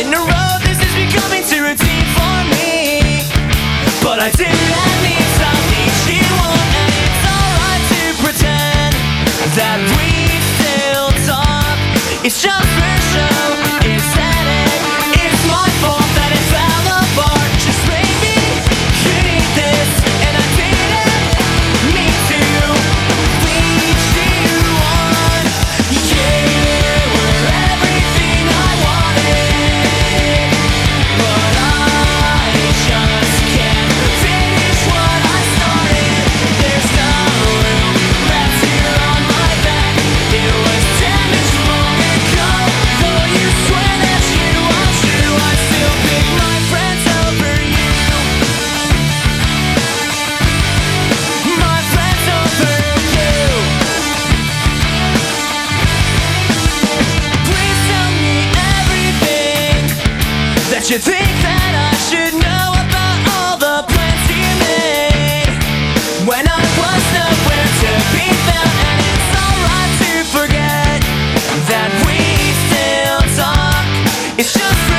in a row, this is becoming too routine for me. But I do that need something she wants, and it's alright to pretend that we still talk. It's just for show. It's you think that I should know about all the plans he made when I was nowhere to be found? And it's alright to forget that we still talk. It's just